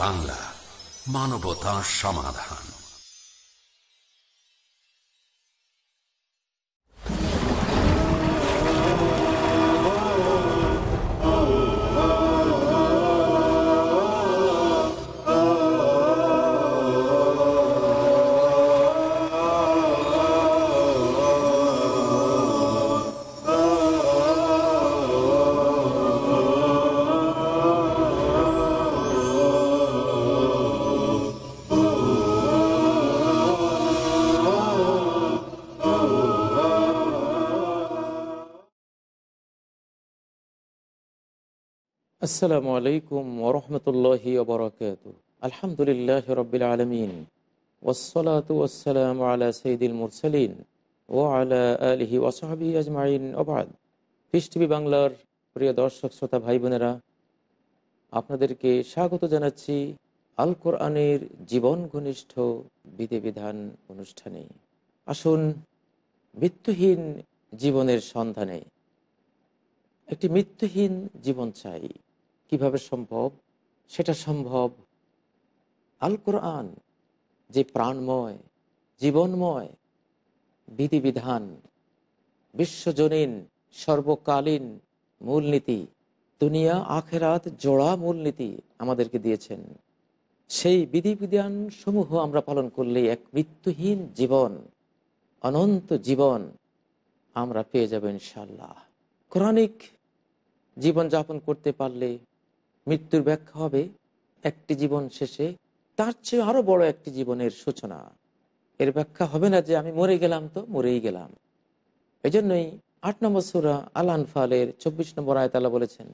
বাংলা মানবতা সমাধান। আসসালামু আলাইকুম ওরহমতুল্লাহি ওবরাকাত আলহামদুলিল্লাহ রবিল আলমিন। ওসলাত আলা সঈদুল মুরসালিন ও আলা আলহি ওসাহাবি আজমাইন। ওবাদ পিস টিভি বাংলার প্রিয় দর্শক, শ্রোতা ভাই বোনেরা আপনাদেরকে স্বাগত জানাচ্ছি আল কোরআনের জীবন ঘনিষ্ঠ বিধিবিধান অনুষ্ঠানে। আসুন মৃত্যুহীন জীবনের সন্ধানে। একটি মৃত্যুহীন জীবন চাই। কীভাবে সম্ভব? সেটা সম্ভব। আল কোরআন যে প্রাণময়, জীবনময় বিধিবিধান, বিশ্বজনীন, সর্বকালীন মূলনীতি, দুনিয়া, আখেরাত জোড়া মূলনীতি আমাদেরকে দিয়েছেন। সেই বিধিবিধান সমূহ আমরা পালন করলে এক মৃত্যুহীন জীবন, অনন্ত জীবন আমরা পেয়ে যাব ইনশাল্লাহ কোরআনিক জীবনযাপন করতে পারলে মৃত্যুর ব্যাখ্যা হবে একটি জীবন শেষে, তার চেয়ে আরও বড় একটি জীবনের সূচনা। এর ব্যাখ্যা হবে না যে আমি মরে গেলাম তো মরেই গেলাম। এই জন্যই আট নম্বর সুরা আল আনফালের চব্বিশ নম্বর আয়তালা বলেছেন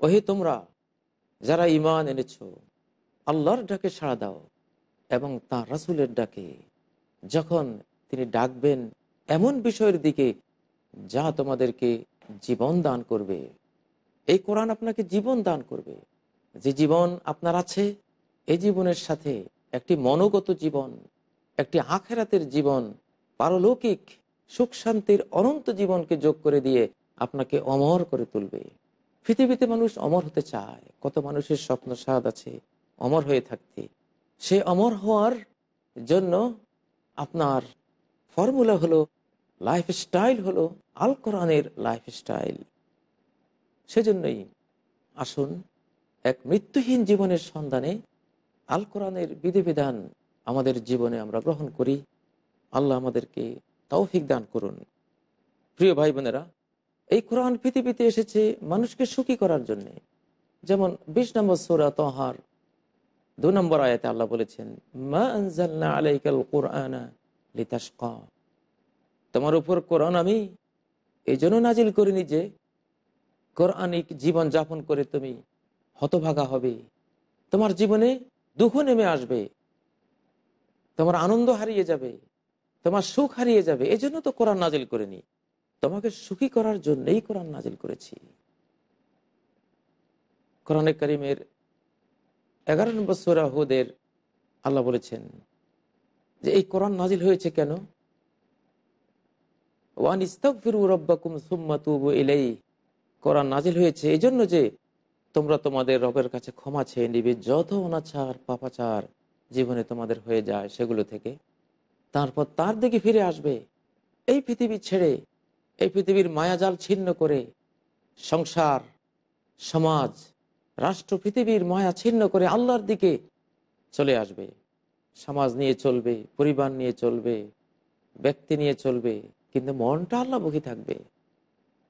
ওহে তোমরা, যারা ইমান এনেছ, আল্লাহর ডাকে সাড়া দাও এবং তাঁর রাসুলের ডাকে। যখন তিনি ডাকবেন এমন বিষয়ের দিকে যা তোমাদেরকে জীবন দান করবে। এই কোরআন আপনাকে জীবন দান করবে। যে জীবন আপনার আছে, এই জীবনের সাথে একটি মনোগত জীবন, একটি আখেরাতের জীবন, পারলৌকিক সুখ শান্তির অনন্ত জীবনকে যোগ করে দিয়ে আপনাকে অমর করে তুলবে। পৃথিবীতে মানুষ অমর হতে চায়, কত মানুষের স্বপ্ন স্বাদ আছে, অমর হয়ে থাকতে। সে অমর হওয়ার জন্য আপনার ফর্মুলা হলো লাইফ স্টাইল হলো আল কোরআনের লাইফ স্টাইল সেজন্যই আসুন এক মৃত্যুহীন জীবনের সন্ধানে আল কোরআনের বিধিবিধান আমাদের জীবনে আমরা গ্রহণ করি। আল্লাহ আমাদেরকে তৌফিক দান করুন। প্রিয় ভাই বোনেরা, এই কোরআন পৃথিবীতে এসেছে মানুষকে সুখী করার জন্যে। যেমন বিশ নম্বর সোরা তহার, দু নম্বর আয়াতে আল্লাহ বলেছেন, মা আনজালনা আলাইকাল কোরআনা লিতাসকা তোমার উপর কোরআন আমি এই জন্য নাজিল করিনি যে, কোরআনিক জীবন যাপন করে তুমি হতভাগা হবে। তোমার জীবনে দুঃখ নেমে আসবে। তোমার আনন্দ হারিয়ে যাবে। তোমার সুখ হারিয়ে যাবে। এই জন্য তো কোরআন নাজিল করিনি। তোমাকে সুখী করার জন্যই কোরআন নাজিল করেছি। কোরআনে করিমের এগারো নম্বর সোরা হুদের আল্লাহ বলেছেন যে এই কোরআন নাজিল হয়েছে কেন? ওয়ান ইস্তফিরু রব্বাকুম সুম্মা তুবু এলেই কোরআন নাজিল হয়েছে এই জন্য যে তোমরা তোমাদের রবের কাছে ক্ষমা চেয়ে নিবে, যত অনাচার, পাপাচার জীবনে তোমাদের হয়ে যায় সেগুলো থেকে। তারপর তার দিকে ফিরে আসবে। এই পৃথিবী ছেড়ে, এই পৃথিবীর মায়াজাল ছিন্ন করে, সংসার, সমাজ, রাষ্ট্র, পৃথিবীর মায়া ছিন্ন করে আল্লাহর দিকে চলে আসবে। সমাজ নিয়ে চলবে, পরিবার নিয়ে চলবে, ব্যক্তি নিয়ে চলবে, কিন্তু মনটা আল্লাহমুখী থাকবে।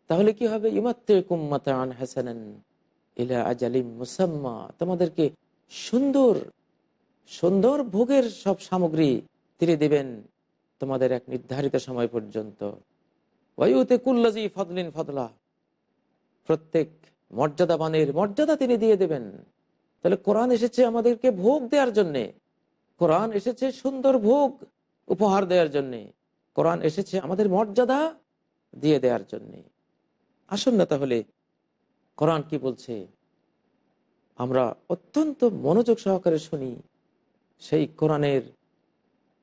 তাহলে কি হবে? ইমাত্তান হাসানান ইলা আজালিম মুসাম্মা। তোমাদেরকে সুন্দর সুন্দর ভোগের সব সামগ্রী তিনি দেবেন তোমাদের এক নির্ধারিত সময় পর্যন্ত। ওয়ুতে কুল্লাজি ফদলিন ফদলা। প্রত্যেক মর্যাদাবানের মর্যাদা তিনি দিয়ে দেবেন। তাহলে কোরআন এসেছে আমাদেরকে ভোগ দেওয়ার জন্যে। কোরআন এসেছে সুন্দর ভোগ উপহার দেওয়ার জন্যে। কোরআন এসেছে আমাদের মর্যাদা দিয়ে দেওয়ার জন্যে। আসুন না তাহলে, কোরআন কি বলছে? আমরা অত্যন্ত মনোযোগ সহকারে শুনি, সেই কোরআনের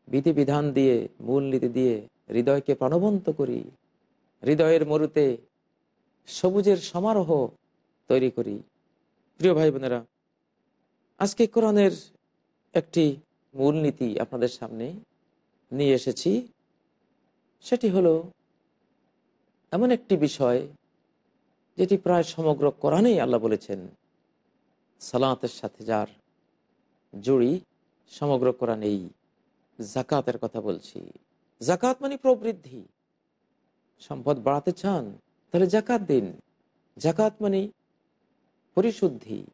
বিধিবিধান দিয়ে, মূলনীতি দিয়ে, হৃদয়কে প্রাণবন্ত করি, হৃদয়ের মরুতে সবুজের সমারোহ তৈরি করি। প্রিয় ভাই বোনেরা, আজকে কোরআনের একটি মূলনীতি আপনাদের সামনে নিয়ে এসেছি। সেটি হলো, এমন একটি বিষয় যেটি প্রায় সমগ্র কোরআনেই আল্লাহ বলেছেন, সালাতের সাথে যার জুড়ি সমগ্র কোরআনেই জাকাতের কথা বলছি। জাকাত মানে প্রবৃদ্ধি। সম্পদ বাড়াতে চান, তাহলে জাকাত দিন। জাকাত মানে পরিশুদ্ধি,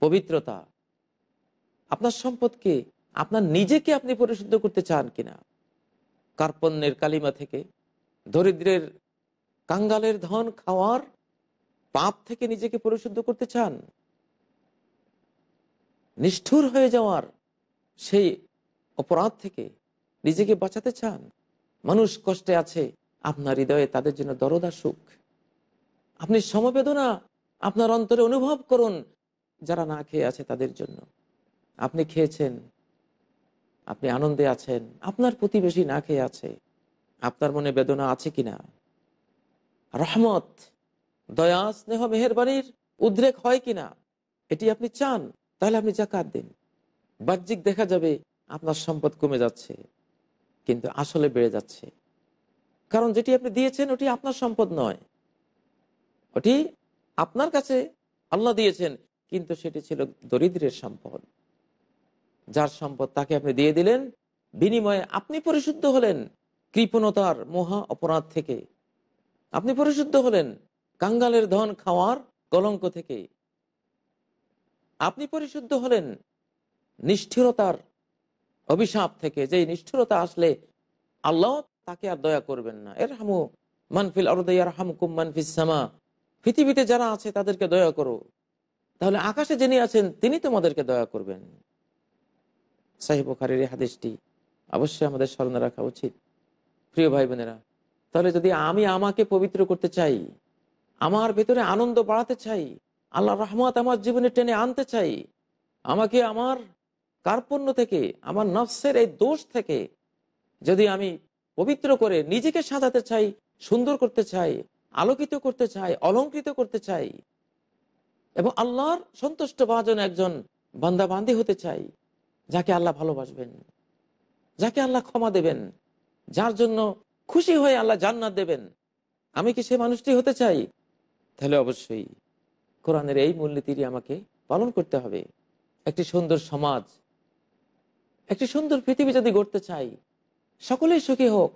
পবিত্রতা। আপনার সম্পদকে আপনার নিজেকে আপনি পরিশুদ্ধ করতে চান কিনা? কার্পণ্যের কালিমা থেকে, দরিদ্রের কাঙ্গালের ধন খাওয়ার পাপ থেকে নিজেকে পরিশুদ্ধ করতে চান? নিষ্ঠুর হয়ে যাওয়ার সেই অপরাধ থেকে নিজেকে বাঁচাতে চান? মানুষ কষ্টে আছে, আপনার হৃদয়ে তাদের জন্য দরদা সুখ। আপনি সমবেদনা আপনার অন্তরে অনুভব করুন, যারা না খেয়ে আছে তাদের জন্য। আপনি খেয়েছেন আপনি আনন্দে আছেন, আপনার প্রতিবেশী না খেয়ে আছে, আপনার মনে বেদনা আছে কিনা রহমত, দয়া, স্নেহ, মেহরবানির উদ্রেক হয় কিনা এটি আপনি চান, তাহলে আপনি জাকাত দিন। বাহ্যিক দেখা যাবে, আপনার সম্পদ কমে যাচ্ছে, কিন্তু আসলে বেড়ে যাচ্ছে। কারণ যেটি আপনি দিয়েছেন, ওটি আপনার সম্পদ নয়। ওটি আপনার কাছে আল্লাহ দিয়েছেন, কিন্তু সেটি ছিল দরিদ্রের সম্পদ। যার সম্পদ তাকে আপনি দিয়ে দিলেন, বিনিময়ে আপনি পরিশুদ্ধ হলেন কৃপণতার মহা অপরাধ থেকে। আপনি পরিশুদ্ধ হলেন কাঙ্গালের ধন খাওয়ার কলঙ্ক থেকে। আপনি পরিশুদ্ধ হলেন নিষ্ঠুরতার অভিশাপ থেকে। যে নিষ্ঠুরতা আসলে আল্লাহ তাকে আর দয়া করবেন না। এর হামু মানফিল অরদার হামকুম মানফিস সামা। পৃথিবীতে যারা আছে তাদেরকে দয়া করো। তাহলে আকাশে যিনি আছেন, তিনি তোমাদেরকে দয়া করবেন। সাহেব এই হাদিসটি অবশ্যই আমাদের স্মরণে রাখা উচিত। প্রিয় ভাই বোনেরা, তাহলে যদি আমি আমাকে পবিত্র করতে চাই, আমার ভেতরে আনন্দ বাড়াতে চাই আল্লাহ রহমত আমার জীবনে টেনে আনতে চাই, আমাকে আমার কার্পণ্য থেকে, আমার নফসের এই দোষ থেকে যদি আমি পবিত্র করে নিজেকে সাজাতে চাই, সুন্দর করতে চাই, আলোকিত করতে চাই, অলঙ্কৃত করতে চাই, এবং আল্লাহর সন্তুষ্ট ভাজন একজন বান্দাবান্দি হতে চাই যাকে আল্লাহ ভালোবাসবেন, যাকে আল্লাহ ক্ষমা দেবেন, যার জন্য খুশি হয়ে আল্লাহ জান্নাত দেবেন। আমি কি সে মানুষটি হতে চাই? তাহলে অবশ্যই কোরআনের এই মূলনীতিটি আমাকে পালন করতে হবে। একটি সুন্দর সমাজ, একটি সুন্দর পৃথিবী যদি গড়তে চাই, সকলেই সুখী হোক,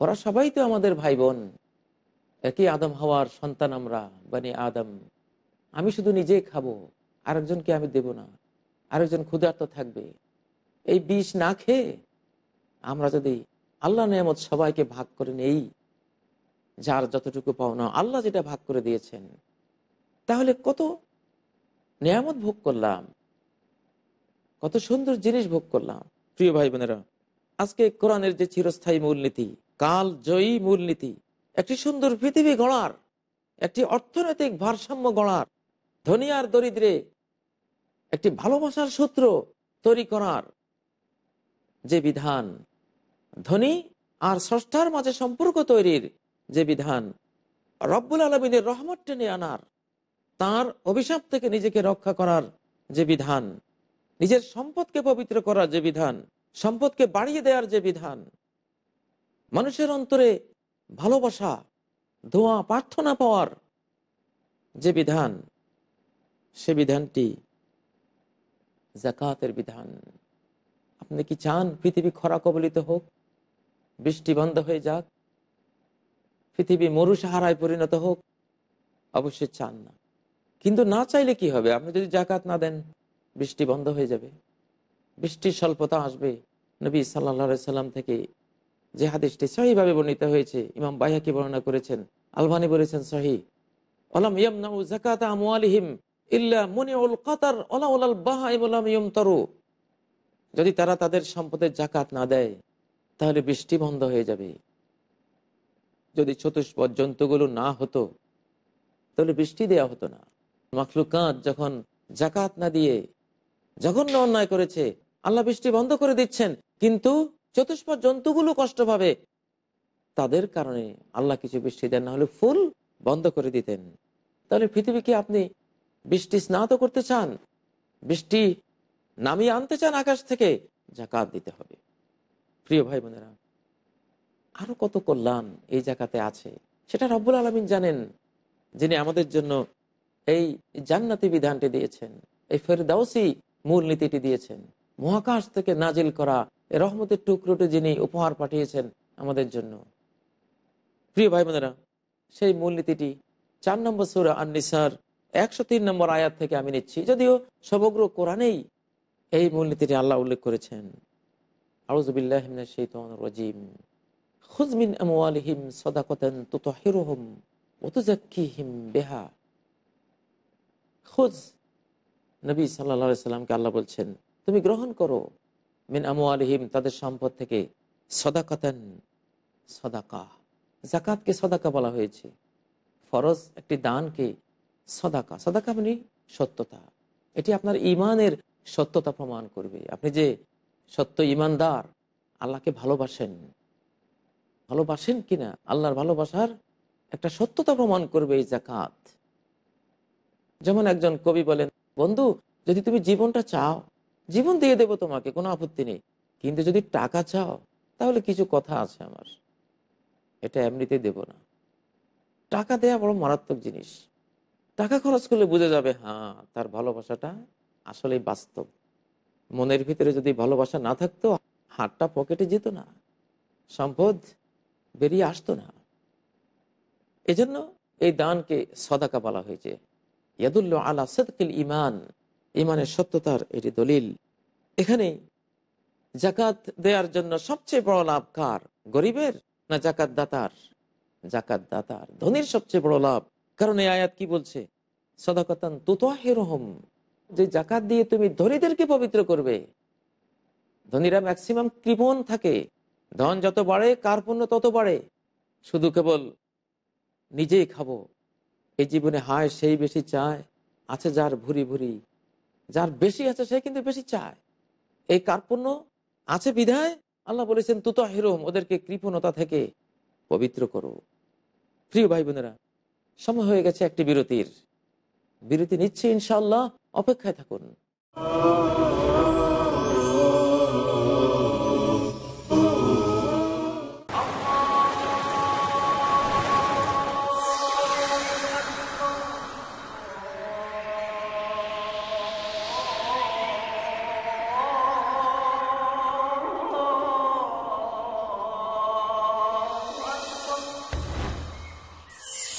ওরা সবাই তো আমাদের ভাই বোন একই আদম হওয়ার সন্তান আমরা, বানি আদম। আমি শুধু নিজেই খাব, আরেকজনকে আমি দেব না। আরেকজন ক্ষুধার্ত থাকবে। এই বিষ না খেয়ে আমরা যদি আল্লাহ নিয়ামত সবাইকে ভাগ করে নেই, যার যতটুকু পাওনা আল্লাহ যেটা ভাগ করে দিয়েছেন, তাহলে কত নিয়ামত ভোগ করলাম, কত সুন্দর জিনিস ভোগ করলাম। প্রিয় ভাই বোনেরা, আজকে কোরআনের যে চিরস্থায়ী মূলনীতি, কাল জয়ী মূলনীতি, একটি সুন্দর পৃথিবী গড়ার, একটি অর্থনৈতিক ভারসাম্য গড়ার, ধনী আর দরিদ্রে একটি ভালোবাসার সূত্র তৈরি করার যে বিধান, ধনী আর স্রষ্টার মাঝে সম্পর্ক তৈরির যে বিধান, রব্বুল আলমিনের রহমত টেনে আনার, তার অভিশাপ থেকে নিজেকে রক্ষা করার যে বিধান, নিজের সম্পদকে পবিত্র করার যে বিধান, সম্পদকে বাড়িয়ে দেওয়ার যে বিধান, মানুষের অন্তরে ভালোবাসা, দোয়া, প্রার্থনা পাওয়ার যে বিধান, সে বিধানটি জাকাতের বিধান। আপনি কি চান পৃথিবী খরা কবলিত হোক, বৃষ্টি বন্ধ হয়ে যাক, পৃথিবী মরু সাহারায় পরিণত হোক? অবশ্যই চান না। কিন্তু না চাইলে কি হবে? আপনি যদি জাকাত না দেন, বৃষ্টি বন্ধ হয়ে যাবে। বৃষ্টির স্বল্পতা আসবে। নবী সাল্লা সাল্লাম থেকে যে হাদিসটি সহিভাবে বর্ণিত হয়েছে, ইমাম বাইহাকি বর্ণনা করেছেন, আলবানি বলেছেন সহি ওলাম ইয়ামনাউ জাকাত আমওয়ালিহিম যদি তারা তাদের সম্পদের জাকাত না দেয়, তাহলে বৃষ্টি বন্ধ হয়ে যাবে। যদি চতুষ্পদ জন্তুগুলো না হতো, তাহলে বৃষ্টি দেয়া হতো না। মাখলু মাখলুকাত যখন জাকাত না দিয়ে জঘন্য অন্যায় করেছে, আল্লাহ বৃষ্টি বন্ধ করে দিচ্ছেন, কিন্তু চতুষ্পদ জন্তুগুলো কষ্ট পাবে। তাদের কারণে আল্লাহ কিছু বৃষ্টি দেন, না হলে ফুল বন্ধ করে দিতেন। তাহলে পৃথিবীকে আপনি বৃষ্টি স্নাত করতে চান, বৃষ্টি নামিয়ে আনতে চান আকাশ থেকে, জাকাত দিতে হবে। প্রিয় ভাই বোনেরা, আরও কত কল্যাণ এই জায়গাতে আছে, সেটা রব্বুল আলমিন জানেন, যিনি আমাদের জন্য এই জান্নাতি বিধানটি দিয়েছেন, এই ফেরদাউসি মূলনীতিটি দিয়েছেন, মহাকাশ থেকে নাজিল করা এই রহমতের টুকরোটি যিনি উপহার পাঠিয়েছেন আমাদের জন্য। প্রিয় ভাই বোনেরা, সেই মূলনীতিটি চার নম্বর সুরা আননিসার একশো তিন নম্বর আয়াত থেকে আমি নিচ্ছি, যদিও সমগ্র কোরআনেই এই মূলনীতিটি আল্লাহ উল্লেখ করেছেন। আউজবিল্লাহ রাজিম। খুজমিন আমওয়ালিহিম সদাকতান তুতহিরুহুম ওতুজাক্কিহিম বেহা। খুজ নবী সাল্লা সাল্লামকে আল্লাহ বলছেন, তুমি গ্রহণ করো মিন আমওয়ালিহিম, তাদের সম্পদ থেকে সদাকাতান সদাকা। জাকাতকে সদাকা বলা হয়েছে। ফরজ একটি দানকে সদাকা। সদাকা মানে সত্যতা। এটি আপনার ইমানের সত্যতা প্রমাণ করবে। আপনি যে সত্য ইমানদার আল্লাহকে ভালোবাসেন। ভালোবাসেন কিনা আল্লাহর ভালোবাসার একটা সত্যতা প্রমাণ করবে এই জাকাত যেমন একজন কবি বলেন, বন্ধু, যদি তুমি জীবনটা চাও, জীবন দিয়ে দেবো তোমাকে, কোনো আপত্তি নেই। কিন্তু যদি টাকা চাও, তাহলে কিছু কথা আছে আমার। এটা এমনিতেই দেব না। টাকা দেয়া বড় মারাত্মক জিনিস। টাকা খরচ করলে বুঝে যাবে হ্যাঁ তার ভালোবাসাটা আসলেই বাস্তব। মনের ভিতরে যদি ভালোবাসা না থাকতো, হাতটা পকেটে যেত না, সম্পদ বেরিয়ে আসতো না। এজন্য এই দানকে সদাকা বলা হয়েছে। ইয়াদুল্ল আলা সদকিল ইমান ইমানের সত্যতার এটি দলিল। এখানে জাকাত দেওয়ার জন্য সবচেয়ে বড় লাভ কার? গরিবের না জাকাত দাতার জাকাত দাতার ধনির সবচেয়ে বড় লাভ কারণ এই আয়াত কি বলছে? সদাকতান তুতহেরহম, যে জাকাত দিয়ে তুমি ধনীদেরকে পবিত্র করবে। ধনীরা ম্যাক্সিমাম কৃপণ থাকে। ধন যত বাড়ে কার পণ্য তত বাড়ে। শুধু কেবল নিজেই খাব। এই জীবনে হায় সেই বেশি চায়, আছে যার ভুরি ভুরি। যার বেশি আছে সে কিন্তু বেশি চায়। এই কার্পণ্য আছে বিধায়? আল্লাহ বলেছেন তুত হিরোম ওদেরকে কৃপণতা থেকে পবিত্র করো। প্রিয় ভাই বোনেরা সময় হয়ে গেছে একটি বিরতির। বিরতি নিচ্ছে ইনশাল্লাহ অপেক্ষায় থাকুন।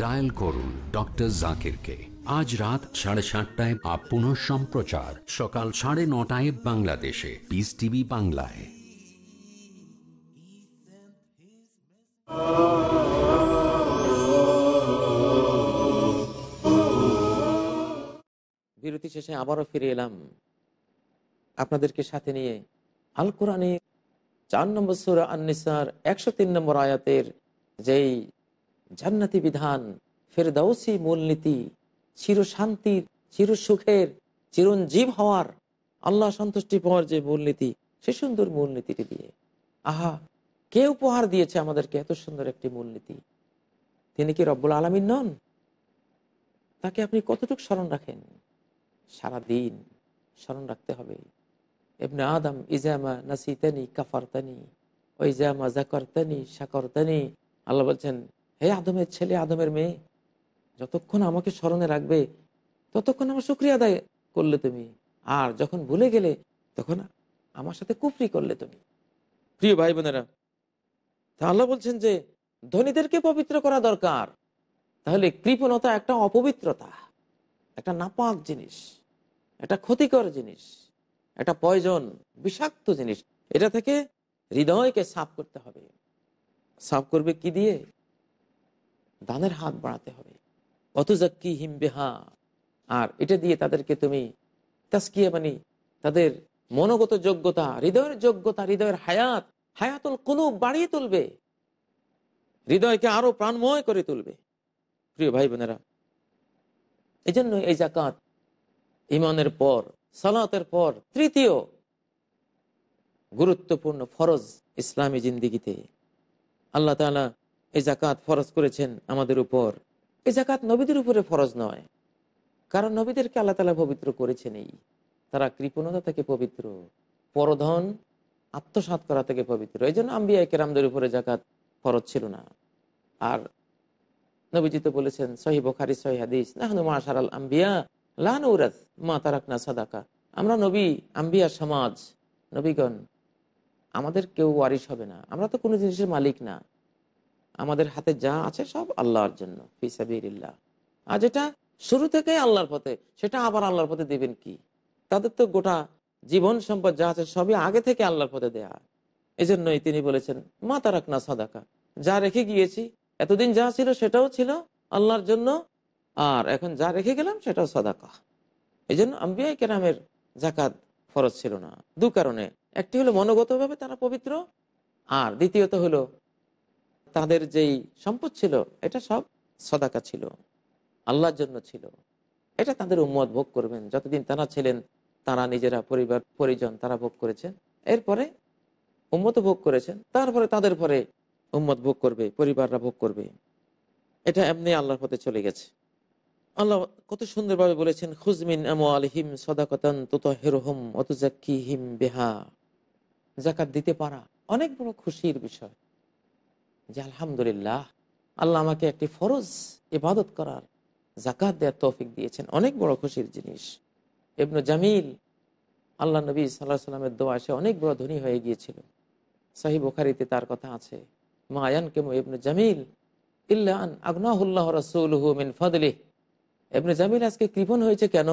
Dial করুন ডক্টর জাকিরকে আজ রাত সাড়ে সাতটায় আপ পুনঃ সম্প্রচার। সকাল সাড়ে নটায় বাংলাদেশে। পিস টিভি বাংলায়। বিরতি শেষে আবারও ফিরে এলাম আপনাদেরকে সাথে নিয়ে আল কোরআনে চার নম্বর সুরা আননিসার, একশো তিন নম্বর আয়াতের যেই জান্নাতি বিধান, ফেরদাউসি মূলনীতি চির শান্তির চির সুখের চিরঞ্জীব হওয়ার, আল্লাহ সন্তুষ্টি পাওয়ার যে মূলনীতি, সে সুন্দর মূলনীতিটি দিয়ে। আহা, কে উপহার দিয়েছে আমাদেরকে এত সুন্দর একটি মূলনীতি? তিনি কি রব্বুল আলমিন নন? তাকে আপনি কতটুকু স্মরণ রাখেন? সারা দিন স্মরণ রাখতে হবে। এমনি আদম, ইজামা নাসিতানি, কাফারতানি, ওইজামা জাকরতানি সাকরতানি আল্লাহ বলছেন হে আদমের ছেলে, আদমের মেয়ে, যতক্ষণ আমাকে স্মরণে রাখবে, ততক্ষণ আমার শুক্রিয়া আদায় করলে তুমি। আর যখন ভুলে গেলে, তখন আমার সাথে কুফরি করলে তুমি। প্রিয় ভাই বোনেরা তা আল্লাহ বলছেন যে, ধনীদেরকে পবিত্র করা দরকার। তাহলে কৃপণতা একটা অপবিত্রতা, একটা নাপাক জিনিস, একটা ক্ষতিকর জিনিস, একটা পয়জন, বিষাক্ত জিনিস। এটা থেকে হৃদয়কে সাফ করতে হবে। সাফ করবে কি দিয়ে? দানের হাত বাড়াতে হবে। অতুজাক্কি হিম বেহা। আর এটা দিয়ে তাদেরকে তুমি তাস্কিয়া মানে তাদের মনোগত যোগ্যতা, হৃদয়ের যোগ্যতা, হৃদয়ের হায়াত, হায়াতুল কুলুব বাড়িয়ে তুলবে। হৃদয়কে আরও প্রাণময় করে তুলবে। প্রিয় ভাই বোনেরা এই জন্য এই জাকাত ইমানের পর, সালাতের পর, তৃতীয় গুরুত্বপূর্ণ ফরজ ইসলামী জিন্দিগিতে আল্লাহ তালা এই জাকাত ফরজ করেছেন আমাদের উপর। এই জাকাত নবীদের উপরে ফরজ নয়। কারণ নবীদেরকে আল্লাহ তালা পবিত্র করেছেনই তারা কৃপণতা থেকে পবিত্র। পরধন আত্মসাত করা থেকে পবিত্র। এই জন্য আম্বিয়া কেরামদের উপরে জাকাত ফরজ ছিল না। আর নবীজি তো বলেছেন, সহি বখারি, সহি হাদিস মাশার আল আম্বিয়া লান উরাত মা তারাকনা সাদাকা। আমরা নবী, আম্বিয়া সমাজ, নবীগণ, আমাদের কেউ ওয়ারিশ হবে না। আমরা তো কোনো জিনিসের মালিক না। আমাদের হাতে যা আছে সব আল্লাহর জন্য ফিসাবিল্লাহ আর যেটা শুরু থেকেই আল্লাহর পথে, সেটা আবার আল্লাহর পথে দিবেন কি? তাদের তো গোটা জীবন সম্পদ যা আছে সবই আগে থেকে আল্লাহর পথে দেয়া। এই জন্যই তিনি বলেছেন, মা তারাকনা সাদাকা। যা রেখে গিয়েছি, এতদিন যা ছিল সেটাও ছিল আল্লাহর জন্য, আর এখন যা রেখে গেলাম সেটাও সদাকা। এই জন্য আম্বিয়া কেরামের জাকাত ফরজ ছিল না। দু কারণে। একটি হলো মনোগতভাবে তারা পবিত্র, আর দ্বিতীয়ত হলো তাদের যেই সম্পদ ছিল, এটা সব সদাকা ছিল, আল্লাহর জন্য ছিল। এটা তাদের উম্মত ভোগ করবেন। যতদিন তারা ছিলেন, তারা নিজেরা পরিবার, পরিজন তারা ভোগ করেছেন। এরপরে উম্মত ভোগ করেছেন। তারপরে তাদের পরে উম্মত ভোগ করবে, পরিবাররা ভোগ করবে। এটা এমনি আল্লাহর পথে চলে গেছে। আল্লাহ কত সুন্দরভাবে বলেছেন খুজমিন আলহিম সদাকতান তুত হেরোহম অতুজাক্কি হিম বেহা। জাকাত দিতে পারা অনেক বড় খুশির বিষয়। যে আলহামদুলিল্লাহ, আল্লাহ আমাকে একটি ফরজ ইবাদত করার জাকাত দেওয়ার তৌফিক দিয়েছেন। অনেক বড় খুশির জিনিস। এবন জামিল, আল্লাহ নবী সাল্লাহ সাল্লামের দোয়া সে অনেক বড় ধনী হয়ে গিয়েছিল। সাহি বোখারিতে তার কথা আছে, মা আয়ান কেমো ইবনু জামিল ইল্লান আগনাহুল্লাহ রসুলহু মিন ফদলিহ। এবনে জামিল আজকে কৃপণ হয়েছে কেন?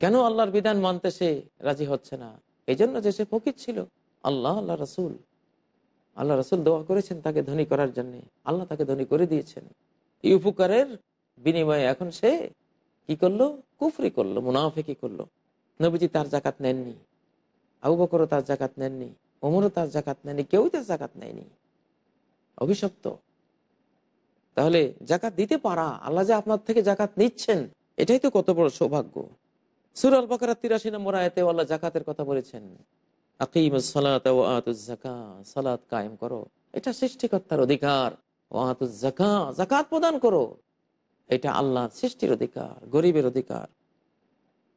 কেন আল্লাহর বিধান মানতে সে রাজি হচ্ছে না? এই জন্য যে সে ফকির ছিল। আল্লাহ আল্লাহ রসুল। আল্লাহ রসুল দোয়া করেছেন তাকে ধনী করার জন্য। আল্লাহ তাকে ধনী করে দিয়েছেন। এই উপকারের বিনিময়ে এখন সে কি করল? কুফরি করল মুনাফে করল। নবীজি তার জাকাত নেননি, আবু বকরও তার জাকাত নেননি, ওমরও তার জাকাত নেয়নি কেউই তার জাকাত নেয়নি। অভিশপ্ত। তাহলে জাকাত দিতে পারা, আল্লাহ যে আপনার থেকে জাকাত নিচ্ছেন, এটাই তো কত বড় সৌভাগ্য। সুর আল বাকার তিরাশি নম্বর আয়তে আল্লাহ জাকাতের কথা বলেছেন। আকিম সালাত কায়েম করো। এটা সৃষ্টিকর্তার অধিকার। জাকা জাকাত প্রদান করো। এটা আল্লাহ সৃষ্টির অধিকার, গরিবের অধিকার।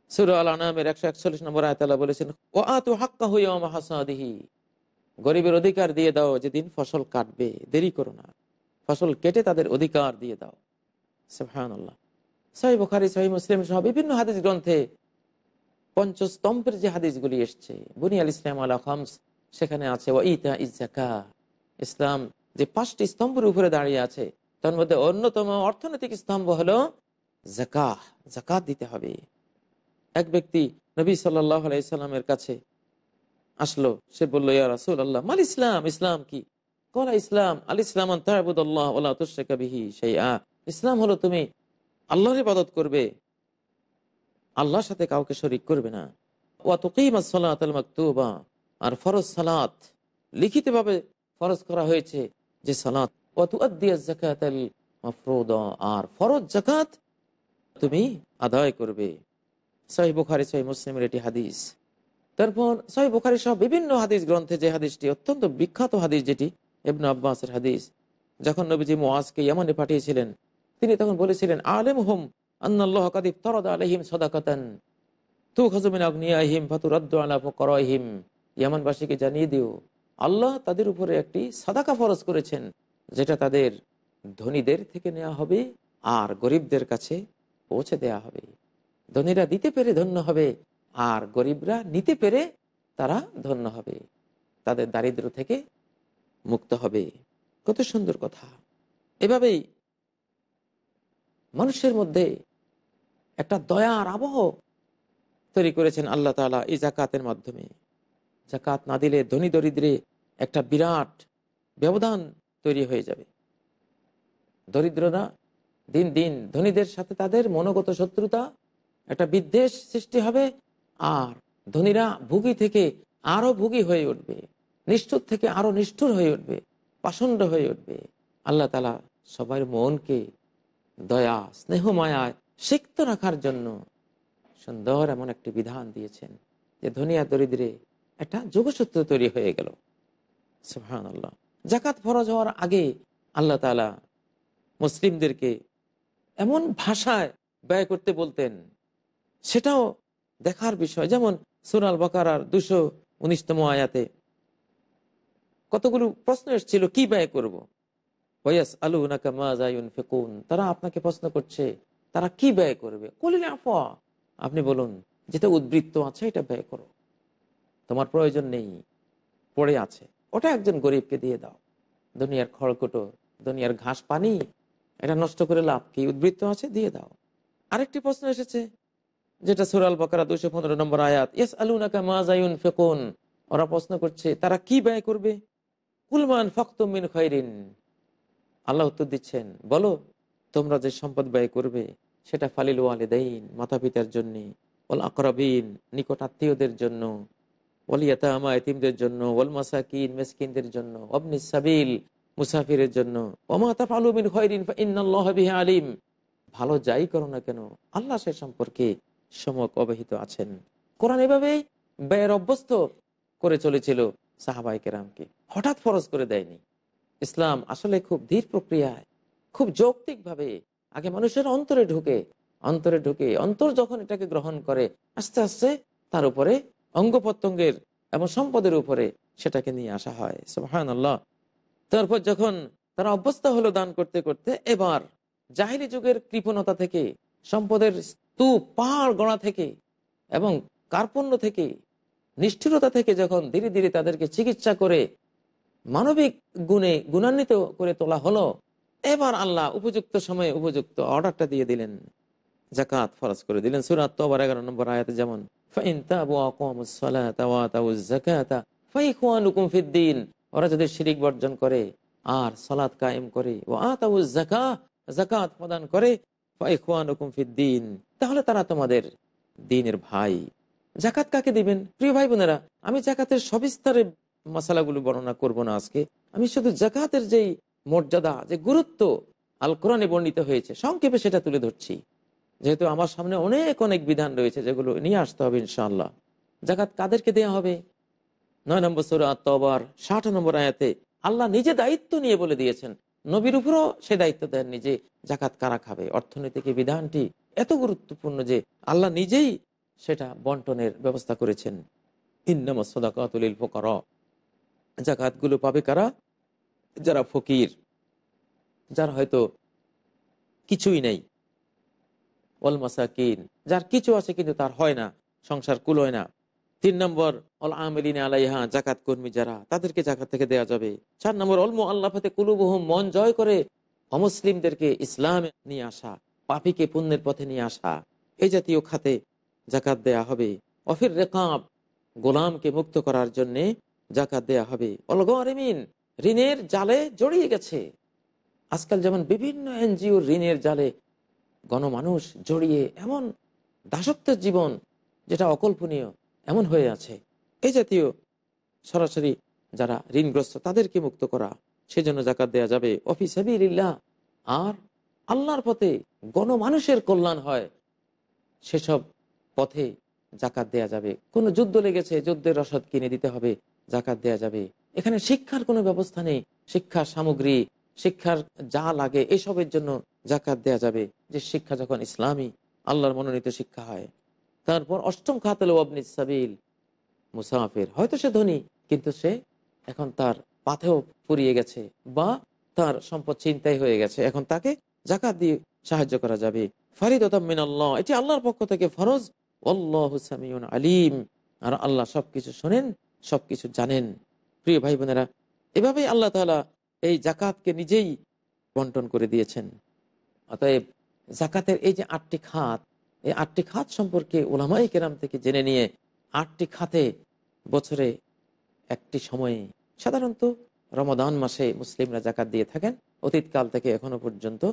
সুর আল আনামের একশো একচল্লিশ নম্বর আয়তাল্লাহ বলেছেন ও হাক্কা হইয়া গরিবের অধিকার দিয়ে দাও যেদিন ফসল কাটবে। দেরি করো না। ফসল কেটে তাদের অধিকার দিয়ে দাও। সুবহানাল্লাহ। সাহি বুখারি সাহি মুসলিম সহ বিভিন্ন হাদিস গ্রন্থে পঞ্চস্তম্ভের যে হাদিসগুলি এসছে, বুনি আল ইসলাম আল খামস সেখানে আছে ও ইতা ইজাকা ইসলাম যে পাঁচটি স্তম্ভের উপরে দাঁড়িয়ে আছে, তার মধ্যে অন্যতম অর্থনৈতিক স্তম্ভ হলো জাকা জাকাত দিতে হবে। এক ব্যক্তি নবী সাল্লাহ কাছে আসলো, সে বলল, ইয়া রাসুল আল্লাহ মাল ইসলাম ইসলাম কি? কলা ইসলাম, আল ইসলাম আল্লাহ তুসাবিহি সেই আ ইসলাম হলো তুমি আল্লাহর ইবাদত করবে আল্লাহর সাথে কাউকে শরিক করবে না। মাকতুবা, আর ফরজ সালাত। লিখিতভাবে ফরজ করা হয়েছে যে সালাত আর ফরজ জাকাত তুমি আদায় করবে। সহি বুখারি সহি মুসলিমের এটি হাদিস। তারপর সহি বুখারি সহ বিভিন্ন হাদিস গ্রন্থে যে হাদিসটি অত্যন্ত বিখ্যাত হাদিস যেটি, ইবনু আব্বাসের হাদিস, যখন নবীজি মোয়াজকে ইয়ামানে পাঠিয়েছিলেন, তিনি তখন বলেছিলেন আলেম হুম আলহিম তু ইয়ামানবাসীকে জানিয়ে দিও, আল্লাহ তাদের উপরে একটি সাদাকা ফরজ করেছেন, যেটা তাদের ধনীদের থেকে নেওয়া হবে আর গরিবদের কাছে পৌঁছে দেয়া হবে। ধনীরা দিতে পেরে ধন্য হবে, আর গরিবরা নিতে পেরে তারা ধন্য হবে। তাদের দারিদ্র থেকে মুক্ত হবে। কত সুন্দর কথা। এভাবেই মানুষের মধ্যে একটা দয়ার আবহ তৈরি করেছেন আল্লাহ তালা এই জাকাতের মাধ্যমে। জাকাত না দিলে ধনী দরিদ্রে একটা বিরাট ব্যবধান তৈরি হয়ে যাবে। দরিদ্ররা দিন দিন ধনীদের সাথে তাদের মনোগত শত্রুতা, একটা বিদ্বেষ সৃষ্টি হবে আর ধনীরা ভুগি থেকে আরও ভুগি হয়ে উঠবে, নিষ্ঠুর থেকে আরও নিষ্ঠুর হয়ে উঠবে, পাষণ্ড হয়ে উঠবে। আল্লাহ তালা সবার মনকে দয়া, স্নেহ মায়ায় সিক্ত রাখার জন্য সুন্দর এমন একটি বিধান দিয়েছেন যে ধনিয়া দরিদ্রে একটা যোগসূত্র তৈরি হয়ে গেল। জাকাত ফরজ হওয়ার আগে আল্লাহ তালা মুসলিমদেরকে এমন ভাষায় ব্যয় করতে বলতেন, সেটাও দেখার বিষয়। যেমন সুরাল বাকারার দুশো উনিশতম আয়াতে কতগুলো প্রশ্ন এসেছিল, কি ব্যয় করব। আলু ফেকুন তারা আপনাকে প্রশ্ন করছে তারা কি ব্যয় করবে? কলিলে আফা আপনি বলুন, যেটা উদ্বৃত্ত আছে, এটা ব্যয় করো। তোমার প্রয়োজন নেই, পড়ে আছে। ওটা একজন গরিবকে দিয়ে দাও। দুনিয়ার খড়কুটো, দুনিয়ার ঘাস পানি, এটা নষ্ট করে লাভ কি? উদ্বৃত্ত আছে, দিয়ে দাও। আরেকটি প্রশ্ন এসেছে, যেটা সুরাল বকরা দুশো পনেরো নম্বর আয়াত ইয়েস আলু নাকা মাজায়ুন ফেকুন ওরা প্রশ্ন করছে, তারা কি ব্যয় করবে? কুলমান ফক্তমিন খৈরিন আল্লাহ উত্তর দিচ্ছেন, বলো তোমরা যে সম্পদ ব্যয় করবে, সেটা ফালিল ওয়ালেদাইন মাতা পিতার জন্য ওল আকরাবিন, নিকট আত্মীয়দের জন্য ওল আমা এতিমদের জন্য ওল মাসাকিন, মেসকিনদের জন্য অবনি সাবিল, মুসাফিরের জন্য ফালুমিন আলিম। ভালো যাই করো না কেন, আল্লাহ সে সম্পর্কে সমক অবহিত আছেন। কোরআন এভাবেই ব্যয়ের অভ্যস্ত করে চলেছিল সাহাবাই কেরামকে। হঠাৎ ফরজ করে দেয়নি। ইসলাম আসলে খুব ধীর প্রক্রিয়ায় খুব যৌক্তিকভাবে আগে মানুষের অন্তরে ঢুকে অন্তরে ঢুকে, অন্তর যখন এটাকে গ্রহণ করে, আস্তে আস্তে তার উপরে অঙ্গ প্রত্যঙ্গের এবং সম্পদের উপরে সেটাকে নিয়ে আসা হয়। সুহান তারপর যখন তারা অভ্যস্ত হলো দান করতে করতে, এবার জাহিলি যুগের কৃপণতা থেকে, সম্পদের স্তূপ, পাহাড় গড়া থেকে এবং কার্পণ্য থেকে, নিষ্ঠুরতা থেকে যখন ধীরে ধীরে তাদেরকে চিকিৎসা করে মানবিক গুণে গুণান্বিত করে তোলা হলো এবার আল্লাহ উপযুক্ত সময়ে উপযুক্ত অর্ডারটা দিয়ে দিলেন। জাকাত ফরজ করে দিলেন। সুরাত তোবার এগারো নম্বর আয়াতে যেমন ওরা যদি শিরিক বর্জন করে, আর সলাৎ কায়েম করে ও আতাউজ জাকা জাকাত প্রদান করে ফিদ্দিন তাহলে তারা তোমাদের দিনের ভাই। জাকাত কাকে দিবেন? প্রিয় ভাই বোনেরা, আমি জাকাতের সবিস্তারে মশালাগুলো বর্ণনা করব না আজকে। আমি শুধু জাকাতের যেই মর্যাদা, যে গুরুত্ব আল কোরআনে বর্ণিত হয়েছে, সংক্ষেপে সেটা তুলে ধরছি। যেহেতু আমার সামনে অনেক অনেক বিধান রয়েছে যেগুলো নিয়ে আসতে হবে ইনশাআল্লাহ। জাকাত কাদেরকে দেয়া হবে? নয় নম্বর সৌর আত্মবার ষাট নম্বর আয়াতে আল্লাহ নিজে দায়িত্ব নিয়ে বলে দিয়েছেন, নবীর উপরও সে দায়িত্ব দেননি যে জাকাত কারা খাবে। অর্থনৈতিক বিধানটি এত গুরুত্বপূর্ণ যে আল্লাহ নিজেই সেটা বন্টনের ব্যবস্থা করেছেন। ইন্নামসদাকাতুল ফকর জাকাতগুলো পাবে কারা? যারা ফকির, যার হয়তো কিছুই নেই ওল মাসাকিন, যার কিছু আছে কিন্তু তার হয় না, সংসার কুলোয় না। তিন নম্বর অল আমিন আলাইহা জাকাত কর্মী যারা, তাদেরকে জাকাত থেকে দেওয়া যাবে। চার নম্বর অলম আল্লাহ ফাতে কুলুবহম, মন জয় করে অমুসলিমদেরকে ইসলাম নিয়ে আসা, পাপিকে পুণ্যের পথে নিয়ে আসা, এই জাতীয় খাতে জাকাত দেয়া হবে। অফির রেকাব, গোলামকে মুক্ত করার জন্যে জাকাত দেয়া হবে। অলগরিমিন ঋণের জালে জড়িয়ে গেছে। আজকাল যেমন বিভিন্ন এনজিও ঋণের জালে গণমানুষ জড়িয়ে এমন দাসত্বের জীবন যেটা অকল্পনীয়, এমন হয়ে আছে। এই জাতীয় সরাসরি যারা ঋণগ্রস্ত তাদেরকে মুক্ত করা, সেজন্য জাকাত দেয়া যাবে। অফিস আর আল্লাহর পথে গণমানুষের কল্যাণ হয়, সেসব পথে জাকাত দেয়া যাবে। কোনো যুদ্ধ লেগেছে, যুদ্ধের রসদ কিনে দিতে হবে, জাকাত দেয়া যাবে। এখানে শিক্ষার কোনো ব্যবস্থা নেই। শিক্ষার সামগ্রী, শিক্ষার যা লাগে এসবের জন্য জাকাত দেয়া যাবে যে শিক্ষা যখন ইসলামী, আল্লাহর মনোনীত শিক্ষা হয়। তারপর অষ্টম খাতেল ওয়াবনি সাবিল, মুসাফির। হয়তো সে ধনী, কিন্তু সে এখন তার পাথেও ফুরিয়ে গেছে বা তার সম্পদ চিন্তাই হয়ে গেছে। এখন তাকে জাকাত দিয়ে সাহায্য করা যাবে। ফারিদ আল্লাহ এটি আল্লাহর পক্ষ থেকে ফরজ। আল্লাহ সামিউন আলিম। আর আল্লাহ সবকিছু শোনেন, সবকিছু জানেন। প্রিয় ভাই বোনেরা এভাবেই আল্লাহ তালা এই জাকাতকে নিজেই বন্টন করে দিয়েছেন। অতএব জাকাতের এই যে আটটি খাত, এই আটটি খাত সম্পর্কে ওলামাই কেরাম থেকে জেনে নিয়ে আটটি খাতে বছরে একটি সময়ে সাধারণত রমদান মাসে মুসলিমরা জাকাত দিয়ে থাকেন। অতীতকাল থেকে এখনও পর্যন্ত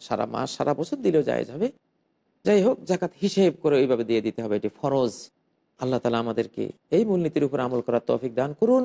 সারা মাস, সারা বছর দিলেও যায় যাবে যাই হোক জাকাত হিসেব করে ওইভাবে দিয়ে দিতে হবে। এটি ফরজ। আল্লাহ তালা আমাদেরকে এই মূলনীতির উপর আমল করার তৌফিক দান করুন।